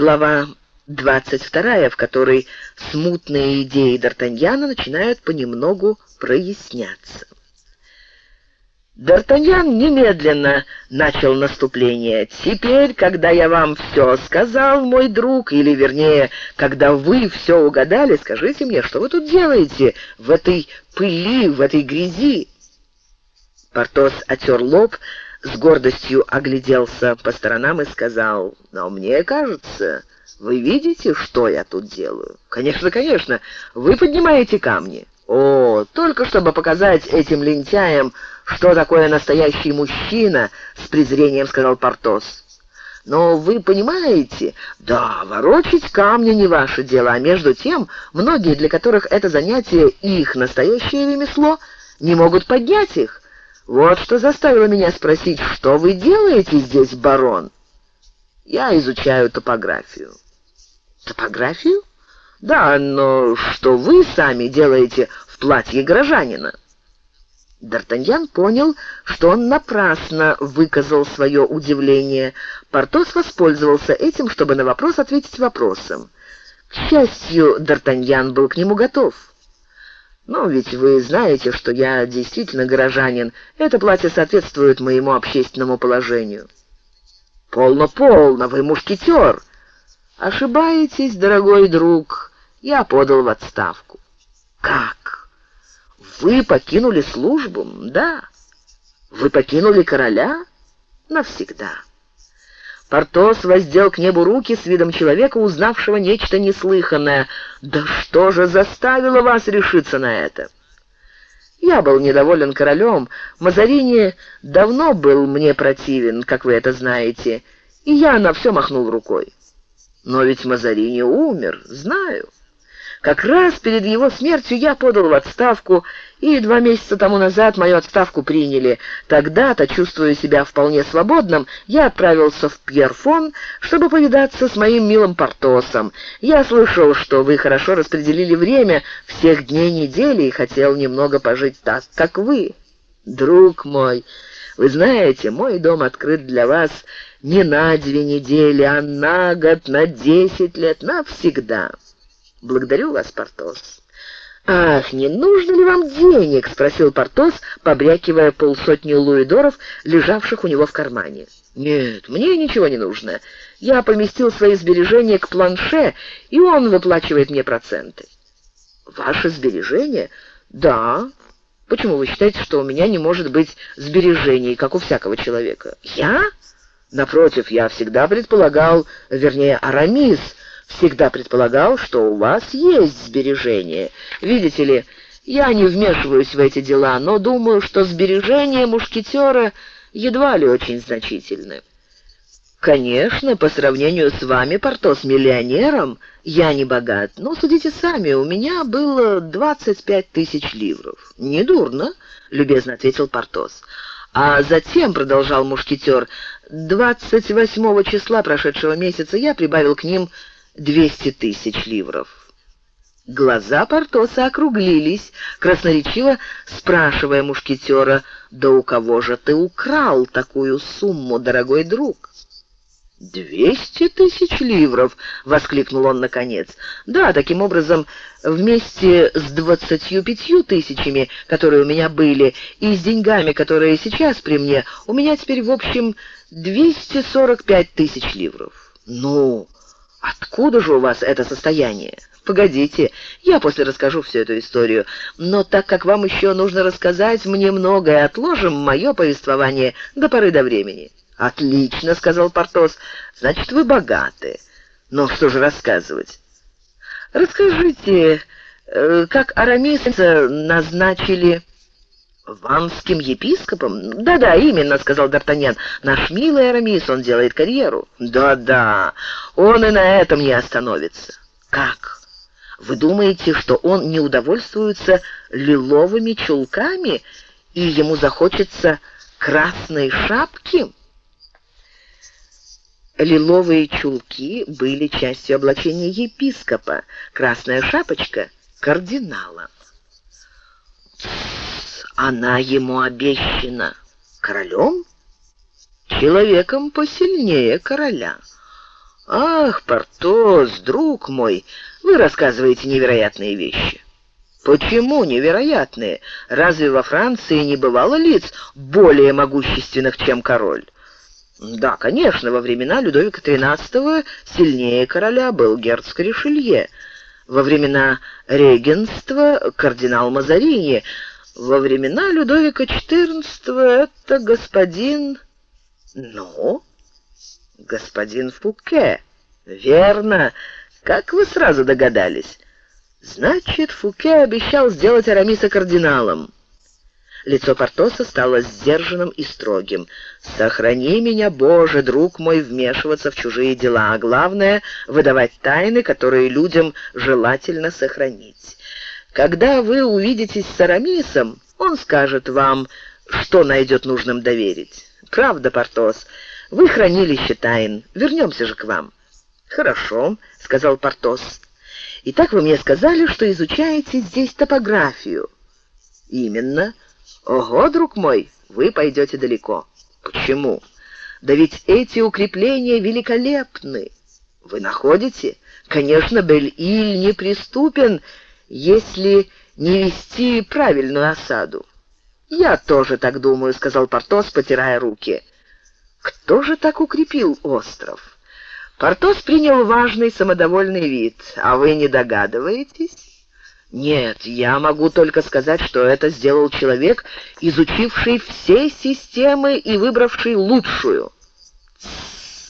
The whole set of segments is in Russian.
Глава 22, в которой смутные идеи Д'Артаньяна начинают понемногу проясняться. Д'Артаньян немедленно начал наступление. «Теперь, когда я вам все сказал, мой друг, или, вернее, когда вы все угадали, скажите мне, что вы тут делаете в этой пыли, в этой грязи?» Портос отер лоб, с гордостью огляделся по сторонам и сказал, «Но мне кажется, вы видите, что я тут делаю?» «Конечно, конечно, вы поднимаете камни». «О, только чтобы показать этим лентяям, что такое настоящий мужчина», — с презрением сказал Портос. «Но вы понимаете, да, ворочить камни не ваше дело, а между тем, многие, для которых это занятие их настоящее ремесло, не могут поднять их. Вот что заставило меня спросить, что вы делаете здесь, барон? Я изучаю топографию. Топографию? Да, но что вы сами делаете в платье горожанина? Д'Артаньян понял, что он напрасно выказал свое удивление. Портос воспользовался этим, чтобы на вопрос ответить вопросом. К счастью, Д'Артаньян был к нему готов. «Ну, ведь вы знаете, что я действительно горожанин. Это платье соответствует моему общественному положению». «Полно, полно, вы мушкетер!» «Ошибаетесь, дорогой друг, я подал в отставку». «Как? Вы покинули службу?» «Да». «Вы покинули короля?» «Навсегда». Портос воздел к небу руки с видом человека, узнавшего нечто неслыханное. «Да что же заставило вас решиться на это?» Я был недоволен королем. Мазарини давно был мне противен, как вы это знаете, и я на все махнул рукой. Но ведь Мазарини умер, знаю. Как раз перед его смертью я подал в отставку, и два месяца тому назад мою отставку приняли. Тогда-то, чувствуя себя вполне свободным, я отправился в Пьерфон, чтобы повидаться с моим милым Портосом. Я слышал, что вы хорошо распределили время всех дней недели и хотел немного пожить так, как вы. Друг мой, вы знаете, мой дом открыт для вас не на две недели, а на год, на десять лет, навсегда». «Благодарю вас, Портос». «Ах, не нужно ли вам денег?» — спросил Портос, побрякивая полсотни луидоров, лежавших у него в кармане. «Нет, мне ничего не нужно. Я поместил свои сбережения к планше, и он выплачивает мне проценты». «Ваши сбережения?» «Да. Почему вы считаете, что у меня не может быть сбережений, как у всякого человека?» «Я?» «Напротив, я всегда предполагал, вернее, Арамис, всегда предполагал, что у вас есть сбережения. Видите ли, я не вмешиваюсь в эти дела, но думаю, что сбережения мушкетера едва ли очень значительны. Конечно, по сравнению с вами, Портос, миллионером, я не богат, но судите сами, у меня было 25 тысяч ливров. Недурно, любезно ответил Портос. А затем, продолжал мушкетер, 28 числа прошедшего месяца я прибавил к ним двести тысяч ливров. Глаза Портоса округлились, красноречиво спрашивая мушкетера, «Да у кого же ты украл такую сумму, дорогой друг?» «Двести тысяч ливров!» — воскликнул он наконец. «Да, таким образом, вместе с двадцатью пятью тысячами, которые у меня были, и с деньгами, которые сейчас при мне, у меня теперь, в общем, двести сорок пять тысяч ливров». «Ну, Откуда же у вас это состояние? Погодите, я после расскажу всю эту историю. Но так как вам еще нужно рассказать мне многое, отложим мое повествование до поры до времени. Отлично, сказал Портос. Значит, вы богаты. Но что же рассказывать? Расскажите, э, как Арамиса назначили «Ванским епископом?» «Да-да, именно», — сказал Д'Артаньян. «Наш милый Арамис, он делает карьеру». «Да-да, он и на этом не остановится». «Как? Вы думаете, что он не удовольствуется лиловыми чулками, и ему захочется красной шапки?» Лиловые чулки были частью облачения епископа, красная шапочка — кардинала. Она ему обещана королем? Человеком посильнее короля. «Ах, Портос, друг мой, вы рассказываете невероятные вещи». «Почему невероятные? Разве во Франции не бывало лиц более могущественных, чем король?» «Да, конечно, во времена Людовика XIII сильнее короля был герцог Ришелье. Во времена регенства кардинал Мазарини. Во времена Людовика XIV это господин... Ну, господин Фуке. Верно. Как вы сразу догадались? Значит, Фуке обещал сделать Арамиса кардиналом. Лицо Портоса стало сдержанным и строгим. «Сохрани меня, Боже, друг мой, вмешиваться в чужие дела, а главное — выдавать тайны, которые людям желательно сохранить. Когда вы увидитесь с Арамисом, он скажет вам, что найдет нужным доверить. Правда, Портос, вы хранилище тайн. Вернемся же к вам». «Хорошо», — сказал Портос. «Итак, вы мне сказали, что изучаете здесь топографию». «Именно». «Ого, друг мой, вы пойдете далеко». «Почему?» «Да ведь эти укрепления великолепны». «Вы находите?» «Конечно, Бель-Иль неприступен, если не вести правильную осаду». «Я тоже так думаю», — сказал Портос, потирая руки. «Кто же так укрепил остров?» Портос принял важный самодовольный вид. «А вы не догадываетесь?» Нет, я могу только сказать, что это сделал человек, изучивший все системы и выбравший лучшую.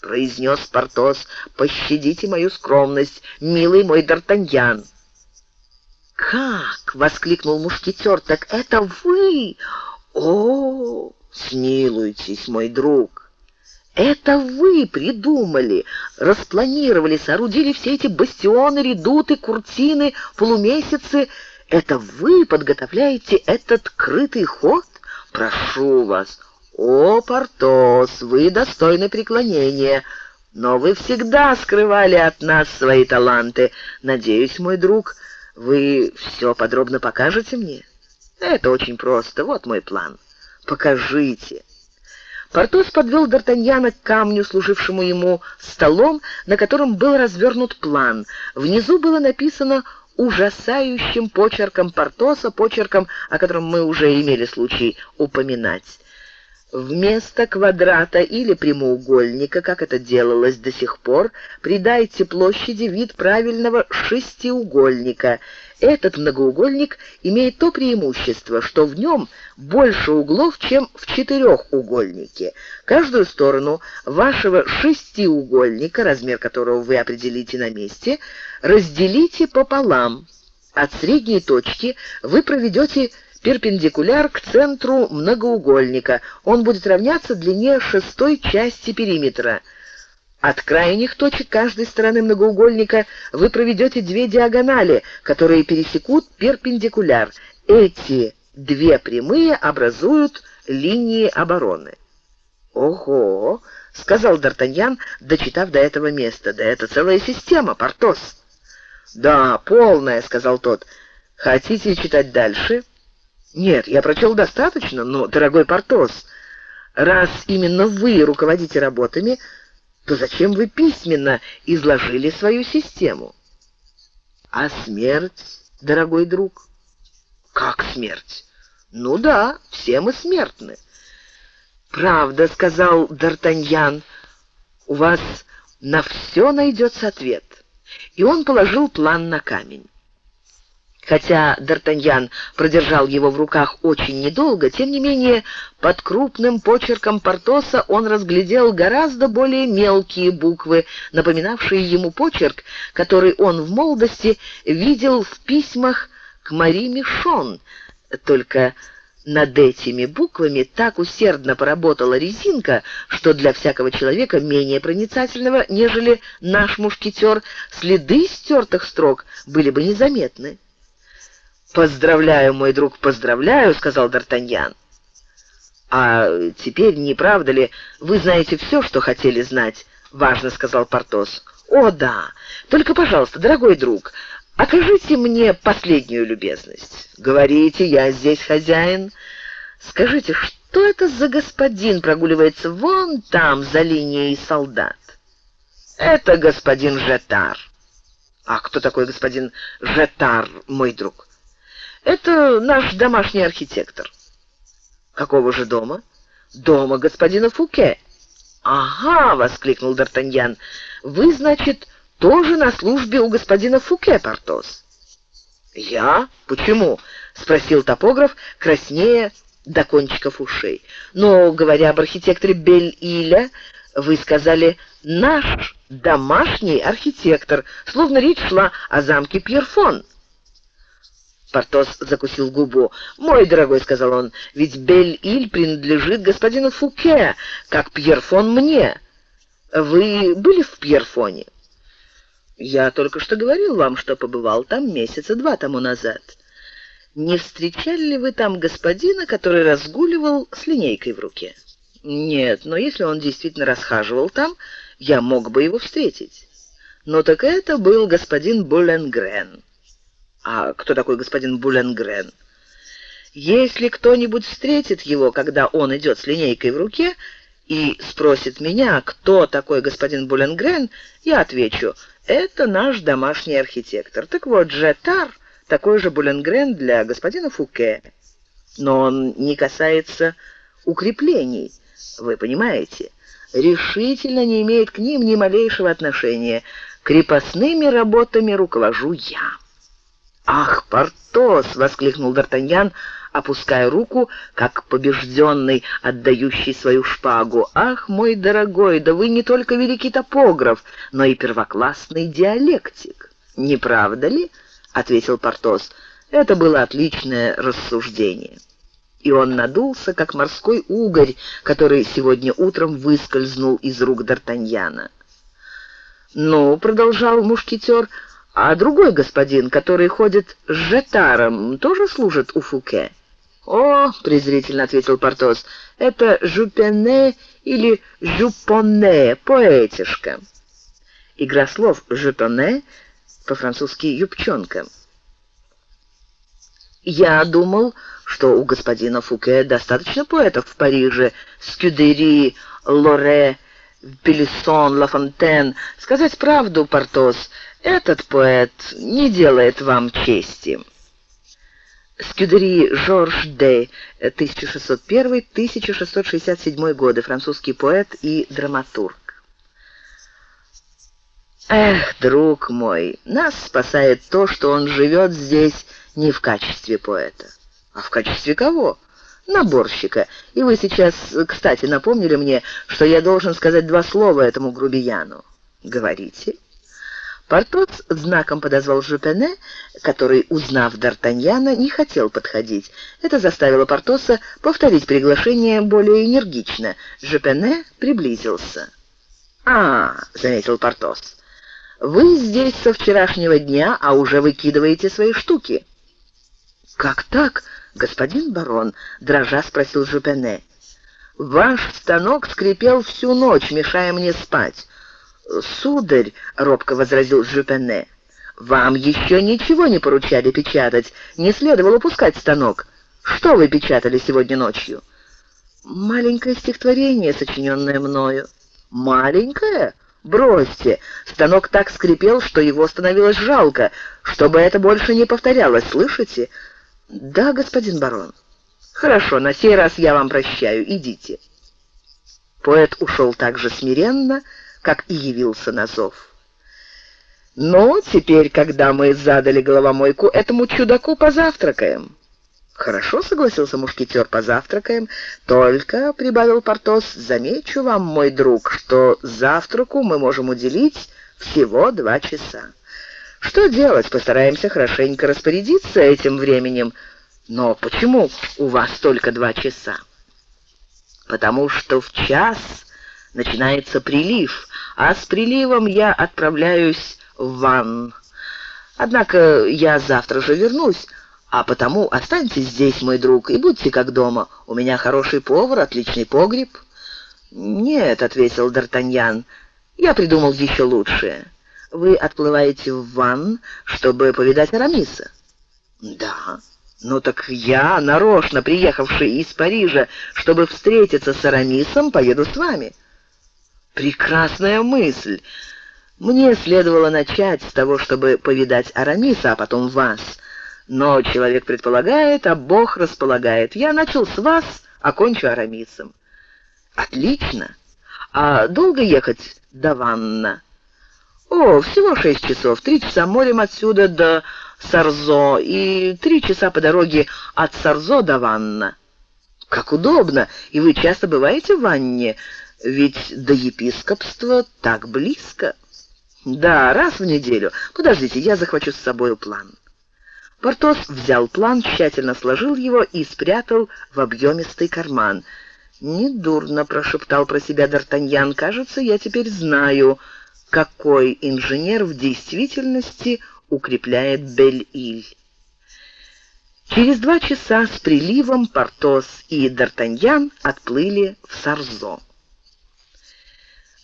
Произнес Портос, — «пощадите мою скромность, милый мой Д'Артаньян». «Как?» — воскликнул мушкетер. «Так это вы? О, смилуйтесь, мой друг!» Это вы придумали, распланировали, соорудили все эти бастионы, редуты, куртины, полумесяцы. Это вы подготовляете этот крытый ход? Прошу вас. О, Портос, вы достойны преклонения. Но вы всегда скрывали от нас свои таланты. Надеюсь, мой друг, вы все подробно покажете мне? Это очень просто. Вот мой план. Покажите. Портос подвел Д'Артаньяна к камню, служившему ему столом, на котором был развернут план. Внизу было написано ужасающим почерком Портоса, почерком, о котором мы уже имели случай упоминать. Вместо квадрата или прямоугольника, как это делалось до сих пор, придайте площади вид правильного шестиугольника – этот многоугольник имеет то преимущество, что в нем больше углов, чем в четырехугольнике. Каждую сторону вашего шестиугольника, размер которого вы определите на месте, разделите пополам. От средней точки вы проведете перпендикуляр к центру многоугольника. Он будет равняться длине шестой части периметра – от крайних точек каждой стороны многоугольника вы проведете две диагонали, которые пересекут перпендикуляр. Эти две прямые образуют линии обороны. «Ого!» — сказал Д'Артаньян, дочитав до этого места. «Да это целая система, Портос!» «Да, полная», — сказал тот. «Хотите читать дальше?» «Нет, я прочел достаточно, но, дорогой Портос, раз именно вы руководите работами, то зачем вы письменно изложили свою систему? А смерть, дорогой друг? Как смерть? Ну да, все мы смертны. Правда, сказал Д'Артаньян, у вас на все найдется ответ. И он положил план на камень. Хотя Д'Артаньян продержал его в руках очень недолго, тем не менее под крупным почерком Портоса он разглядел гораздо более мелкие буквы, напоминавшие ему почерк, который он в молодости видел в письмах к Мари Мишон. Только над этими буквами так усердно поработала резинка, что для всякого человека менее проницательного, нежели наш мушкетер, следы стертых строк были бы незаметны. «Поздравляю, мой друг, поздравляю», — сказал Д'Артаньян. «А теперь, не правда ли, вы знаете все, что хотели знать?» — важно сказал Портос. «О, да. Только, пожалуйста, дорогой друг, окажите мне последнюю любезность. Говорите, я здесь хозяин. Скажите, что это за господин прогуливается вон там, за линией солдат?» Это господин Жетар. А кто такой господин Жетар, мой друг? Это наш домашний архитектор. Какого же дома? Дома господина Фуке. Ага, воскликнул Д'Артаньян. Вы, значит, тоже на службе у господина Фуке, Портос? Я? Почему? спросил топограф, краснея до кончиков ушей. Но, говоря об архитекторе Бель-Иля, вы сказали «наш домашний архитектор», словно речь шла о замке Пьерфон. Портос закусил губу. «Мой дорогой», — сказал он, — «ведь Бель-Иль принадлежит господину Фуке, как Пьерфон мне. Вы были в Пьерфоне?» «Я только что говорил вам, что побывал там месяца два тому назад. Не встречали ли вы там господина, который разгуливал с линейкой в руке?» «Нет, но если он действительно расхаживал там, я мог бы его встретить». «Но так это был господин Буленгрен». А кто такой господин Буленгрен? Если кто-нибудь встретит его, когда он идет с линейкой в руке, и спросит меня, кто такой господин Буленгрен, я отвечу, это наш домашний архитектор. Так вот, Жетар такой же Буленгрен для господина Фуке. Но он не касается укреплений, вы понимаете, решительно не имеет к ним ни малейшего отношения. Крепостными работами руковожу я. «Ах, Портос!» — воскликнул Д'Артаньян, опуская руку, как побежденный, отдающий свою шпагу. «Ах, мой дорогой, да вы не только великий топограф, но и первоклассный диалектик!» «Не правда ли?» — ответил Портос. «Это было отличное рассуждение». И он надулся, как морской угорь, который сегодня утром выскользнул из рук Д'Артаньяна. «Ну», — продолжал мушкетер, — а другой господин, который ходит с жетаром, тоже служит у Фуке. «О, — презрительно ответил Портос, — это Жупене или Жупоне, поэтишка». Игра слов «жупоне» по-французски «юбчонка». «Я думал, что у господина Фуке достаточно поэтов в Париже, Скюдери, Лоре, Пелисон, Лафонтен. Сказать правду, Портос, этот поэт не делает вам чести. Скюдери Жорж Де, 1601-1667 годы, французский поэт и драматург. Эх, друг мой, нас спасает то, что он живет здесь не в качестве поэта. А в качестве кого? Наборщика. И вы сейчас, кстати, напомнили мне, что я должен сказать два слова этому грубияну. Говорите. Портос знаком подозвал Жупене, который, узнав Д'Артаньяна, не хотел подходить. Это заставило Портоса повторить приглашение более энергично. Жупене приблизился. «А, — заметил Портос, — вы здесь со вчерашнего дня, а уже выкидываете свои штуки». «Как так, господин барон?» — дрожа спросил Жупене. «Ваш станок скрипел всю ночь, мешая мне спать». «Сударь», — робко возразил Жупене, — «вам еще ничего не поручали печатать, не следовало пускать станок. Что вы печатали сегодня ночью?» «Маленькое стихотворение, сочиненное мною». «Маленькое? Бросьте!» Станок так скрипел, что его становилось жалко. Чтобы это больше не повторялось, слышите?» «Да, господин барон». «Хорошо, на сей раз я вам прощаю. Идите». Поэт ушел так же смиренно, как и явился на зов. «Ну, теперь, когда мы задали головомойку этому чудаку, позавтракаем». «Хорошо», — согласился мушкетер, — «позавтракаем. Только, — прибавил Портос, — замечу вам, мой друг, что завтраку мы можем уделить всего два часа. Что делать? Постараемся хорошенько распорядиться этим временем. Но почему у вас только два часа?» «Потому что в час начинается прилив, а с приливом я отправляюсь в ванн. Однако я завтра же вернусь, а потому останьтесь здесь, мой друг, и будьте как дома. У меня хороший повар, отличный погреб». «Нет», — ответил Д'Артаньян, — «я придумал еще лучшее. Вы отплываете в ванн, чтобы повидать Арамиса». «Да». «Ну так я, нарочно приехавший из Парижа, чтобы встретиться с Арамисом, поеду с вами». Прекрасная мысль. Мне следовало начать с того, чтобы повидать Арамиса, а потом вас. Но человек предполагает, а Бог располагает. Я начал с вас, окончу Арамисом. Отлично. А долго ехать до Ванна? О, всего шесть часов. Три часа морем отсюда до Сарзо и три часа по дороге от Сарзо до Ванна. Как удобно. И вы часто бываете в Ванне, ведь до епископства так близко. Да, раз в неделю. Подождите, я захвачу с собой план. Портос взял план, тщательно сложил его и спрятал в объемистый карман. «Недурно», — прошептал про себя Д'Артаньян, — «кажется, я теперь знаю, какой инженер в действительности укрепляет Бель-Иль». Через два часа с приливом Портос и Д'Артаньян отплыли в Сарзо.